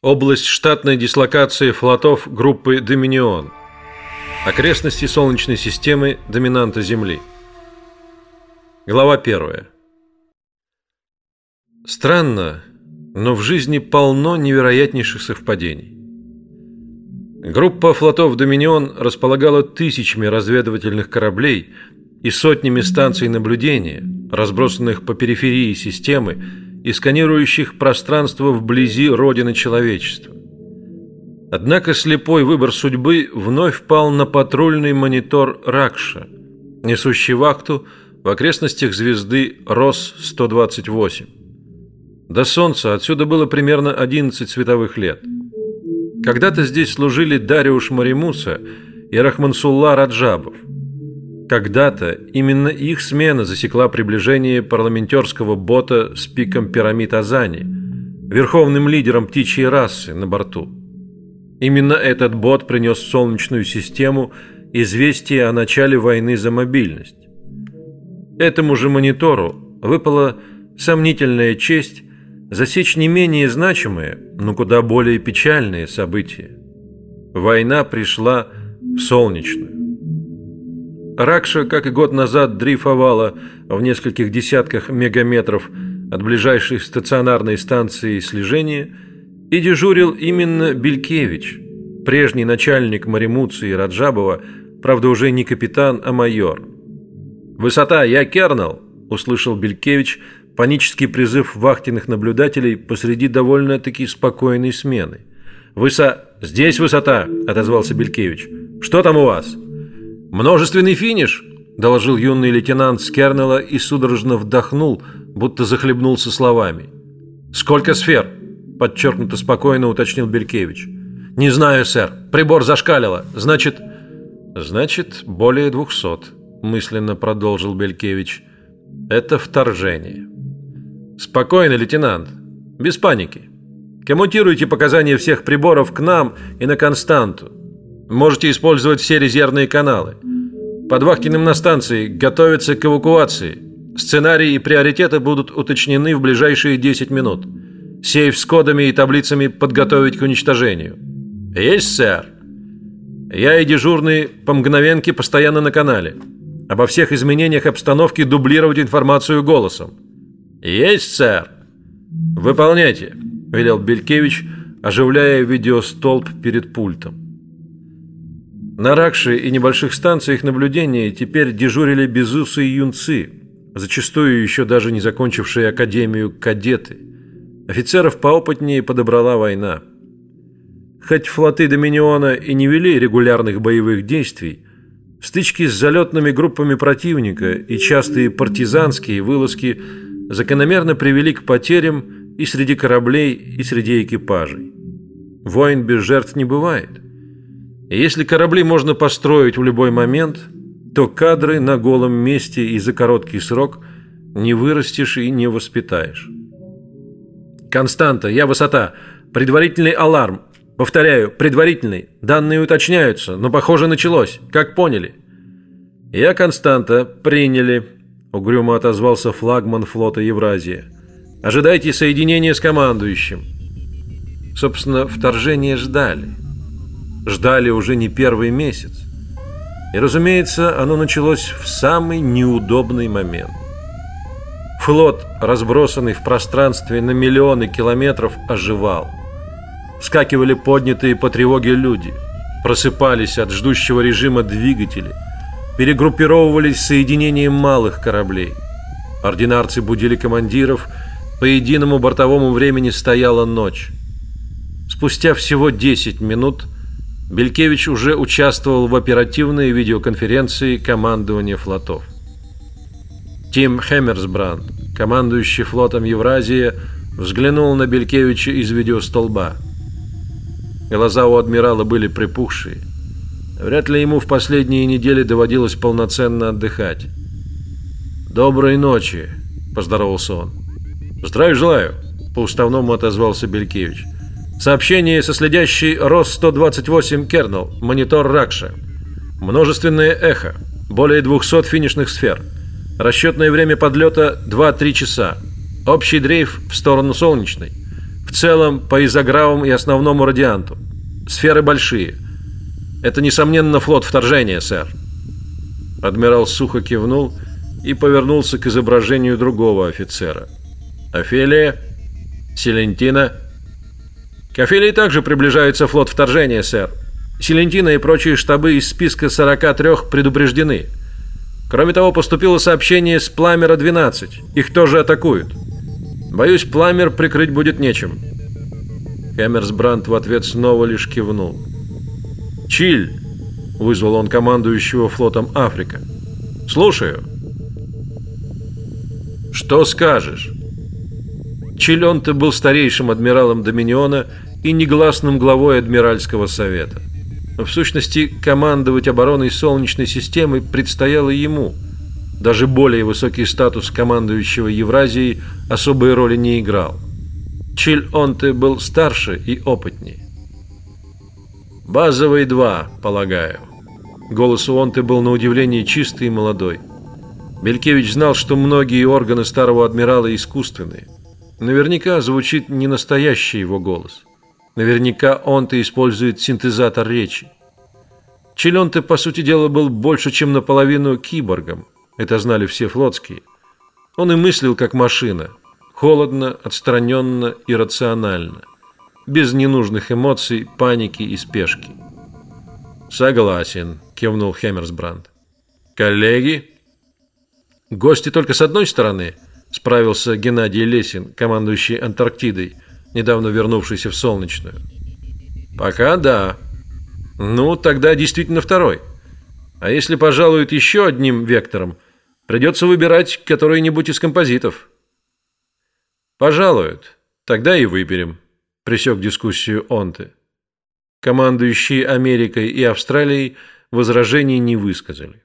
Область штатной дислокации флотов группы Доминион. Окрестности Солнечной системы доминанта Земли. Глава первая. Странно, но в жизни полно невероятнейших совпадений. Группа флотов Доминион располагала тысячами разведывательных кораблей и сотнями станций наблюдения, разбросанных по периферии системы и сканирующих пространство вблизи родины человечества. Однако слепой выбор судьбы вновь пал на патрульный монитор Ракша, несущий вахту в окрестностях звезды Рос-128. До Солнца отсюда было примерно 11 световых лет. Когда-то здесь служили Дариуш Маримуса и Рахмансулла Раджабов – когда-то именно их смена засекла приближение парламентерского бота с пиком пирамид Азани, верховным лидером птичьей расы на борту. Именно этот бот принес Солнечную систему известие о начале войны за мобильность. Этому же монитору выпала сомнительная честь засечь не менее значимые, но куда более печальные события. Война пришла в Солнечную. Ракша, как и год назад, дрейфовала в нескольких десятках мегаметров от ближайшей стационарной станции слежения, и дежурил именно Белькевич, прежний начальник Маримуции Раджабова, правда уже не капитан, а майор. «Высота, я Кернел!» – услышал Белькевич панический призыв вахтенных наблюдателей посреди довольно-таки спокойной смены. «Выса... Здесь высота!» – отозвался Белькевич. «Что там у вас?» Множественный финиш, доложил юный лейтенант Скернела и судорожно вдохнул, будто захлебнулся словами. Сколько сфер? подчеркнуто спокойно уточнил Белькевич. Не знаю, сэр. Прибор зашкалило. Значит, значит, более двухсот. мысленно продолжил Белькевич. Это вторжение. Спокойно, лейтенант. Без паники. Коммутируйте показания всех приборов к нам и на Константу. Можете использовать все резервные каналы. Под Вахтиным на станции готовятся к эвакуации. Сценарии и приоритеты будут уточнены в ближайшие 10 минут. Сейф с кодами и таблицами подготовить к уничтожению. Есть, сэр. Я и дежурный по мгновенке постоянно на канале. Обо всех изменениях обстановки дублировать информацию голосом. Есть, сэр. Выполняйте, велел Белькевич, оживляя видеостолб перед пультом. На Ракше и небольших станциях наблюдения теперь дежурили безусы и юнцы, зачастую еще даже не закончившие академию кадеты. Офицеров поопытнее подобрала война. Хоть флоты Доминиона и не вели регулярных боевых действий, стычки с залетными группами противника и частые партизанские вылазки закономерно привели к потерям и среди кораблей, и среди экипажей. Войн без жертв не бывает. Если корабли можно построить в любой момент, то кадры на голом месте и за короткий срок не вырастешь и не воспитаешь. Константа, я высота. Предварительный аларм. Повторяю, предварительный. Данные уточняются, но похоже началось. Как поняли? Я Константа. Приняли. Угрюмо отозвался флагман флота Евразия. Ожидайте соединения с командующим. Собственно, вторжение ждали ждали уже не первый месяц. И, разумеется, оно началось в самый неудобный момент. Флот, разбросанный в пространстве на миллионы километров, оживал. Вскакивали поднятые по тревоге люди, просыпались от ждущего режима двигатели, перегруппировывались соединением малых кораблей. Ординарцы будили командиров, по единому бортовому времени стояла ночь. Спустя всего 10 минут – Белькевич уже участвовал в оперативной видеоконференции командования флотов. Тим Хеммерсбранд, командующий флотом Евразия, взглянул на Белькевича из видеостолба. Глаза у адмирала были припухшие. Вряд ли ему в последние недели доводилось полноценно отдыхать. Доброй ночи, поздоровался он. Здравия желаю, по уставному отозвался Белькевич. Сообщение со следящей РОС-128 Кернел, монитор Ракша. Множественное эхо, более 200 финишных сфер. Расчетное время подлета 2-3 часа. Общий дрейф в сторону солнечной. В целом по изогравам и основному радианту. Сферы большие. Это несомненно флот вторжения, сэр. Адмирал сухо кивнул и повернулся к изображению другого офицера. Офелия, Селентина. К Офелии также приближается флот вторжения, сэр. Селентина и прочие штабы из списка 43 предупреждены. Кроме того, поступило сообщение с Пламера 12. Их тоже атакуют. Боюсь, Пламер прикрыть будет нечем. Хэмерсбранд в ответ снова лишь кивнул. Чиль, вызвал он командующего флотом Африка. Слушаю. Что скажешь? Чилёнте был старейшим адмиралом Доминиона и негласным главой адмиральского совета. В сущности, командовать обороной Солнечной системы предстояло ему. Даже более высокий статус командующего Евразией особой роли не играл. Чиль-Онте был старше и опытнее. Базовый два, полагаю. Голос у Онте был на удивление чистый и молодой. Белькевич знал, что многие органы старого адмирала искусственные. Наверняка звучит не настоящий его голос. Наверняка он-то использует синтезатор речи. Челенте, по сути дела, был больше, чем наполовину киборгом. Это знали все флотские. Он и мыслил как машина, холодно, отстраненно и рационально, без ненужных эмоций, паники и спешки. Согласен, кивнул Хеммерсбранд. Коллеги, гости только с одной стороны, справился Геннадий Лесин, командующий Антарктидой недавно вернувшийся в Солнечную. Пока да. Ну, тогда действительно второй. А если пожалуют еще одним вектором, придется выбирать который-нибудь из композитов. Пожалуют, тогда и выберем. Пресек дискуссию Онте. Командующие Америкой и Австралией возражений не высказали.